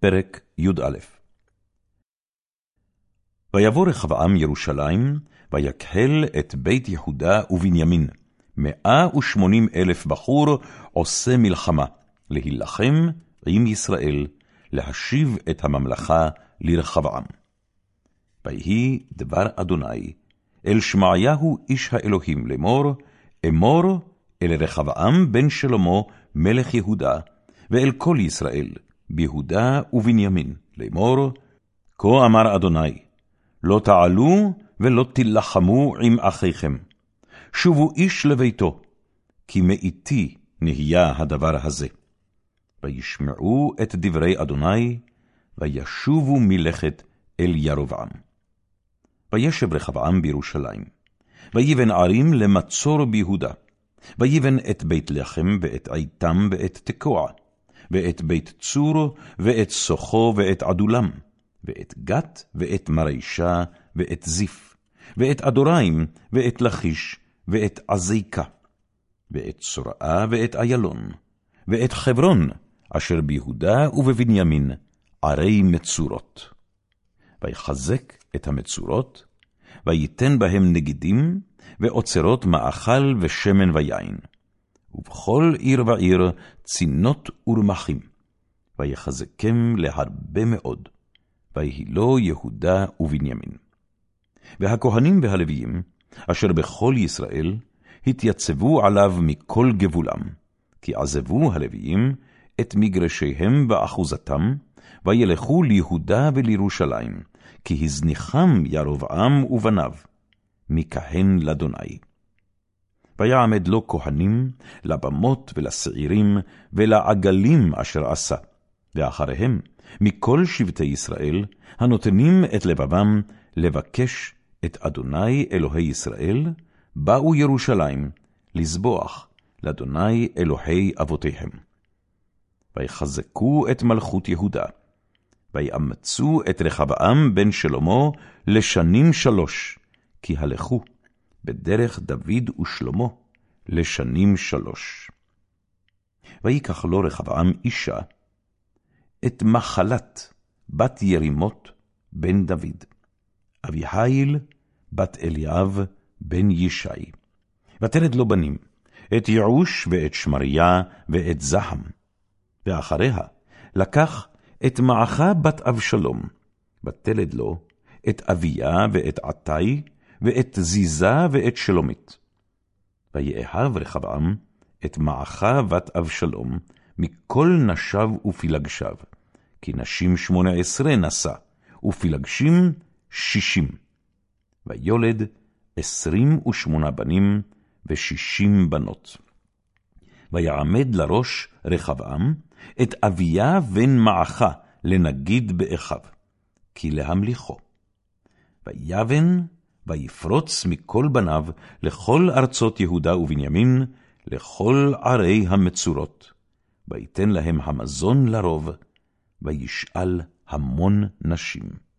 פרק י"א ויבוא רחבעם ירושלים, ויקהל את בית יהודה ובנימין, מאה ושמונים אלף בחור עושה מלחמה, להילחם עם ישראל, להשיב את הממלכה לרחבעם. ויהי דבר אדוני, אל שמעיהו איש האלוהים לאמור, אמור אל רחבעם בן שלמה מלך יהודה, ואל כל ישראל, ביהודה ובנימין, לאמור, כה אמר אדוני, לא תעלו ולא תילחמו עם אחיכם, שובו איש לביתו, כי מאיתי נהיה הדבר הזה. וישמעו את דברי אדוני, וישובו מלכת אל ירבעם. וישב רחבעם בירושלים, ויבן ערים למצור ביהודה, ויבן את בית לחם, ואת עיתם, ואת תקוע, ואת בית צור, ואת סוחו, ואת עדולם, ואת גת, ואת מרישה, ואת זיף, ואת אדוריים, ואת לכיש, ואת עזיקה, ואת צורעה, ואת איילון, ואת חברון, אשר ביהודה ובבנימין, ערי מצורות. ויחזק את המצורות, וייתן בהם נגידים, ואוצרות מאכל ושמן ויין. ובכל עיר ועיר צינות ורמחים, ויחזקם להרבה מאוד, ויהי לו יהודה ובנימין. והכהנים והלוויים, אשר בכל ישראל, התייצבו עליו מכל גבולם, כי עזבו הלוויים את מגרשיהם באחוזתם, וילכו ליהודה ולירושלים, כי הזניחם ירבעם ובניו, מכהן לאדוני. ויעמד לו כהנים, לבמות ולשעירים, ולעגלים אשר עשה, ואחריהם, מכל שבטי ישראל, הנותנים את לבבם לבקש את אדוני אלוהי ישראל, באו ירושלים לזבוח לאדוני אלוהי אבותיהם. ויחזקו את מלכות יהודה, ויאמצו את רחבעם בן שלמה לשנים שלוש, כי הלכו בדרך דוד ושלמה לשנים שלוש. ויקח לו רחבעם אישה, את מחלת בת ירימות בן דוד, אביחיל בת אליאב בן ישי. ותלד לו בנים, את יעוש ואת שמריה ואת זחם. ואחריה לקח את מעכה בת אבשלום, ותלד לו את אביה ואת עתי, ואת זיזה ואת שלומית. ויאהב רחבעם את מעכה בת אבשלום מכל נשיו ופילגשיו, כי נשים שמונה עשרה נשא, ופילגשים שישים. ויולד עשרים ושמונה בנים ושישים בנות. ויעמד לראש רחבעם את אביה בן מעכה לנגיד באחיו, כי להמליכו. ויבן ויפרוץ מכל בניו לכל ארצות יהודה ובנימין, לכל ערי המצורות. ויתן להם המזון לרוב, וישאל המון נשים.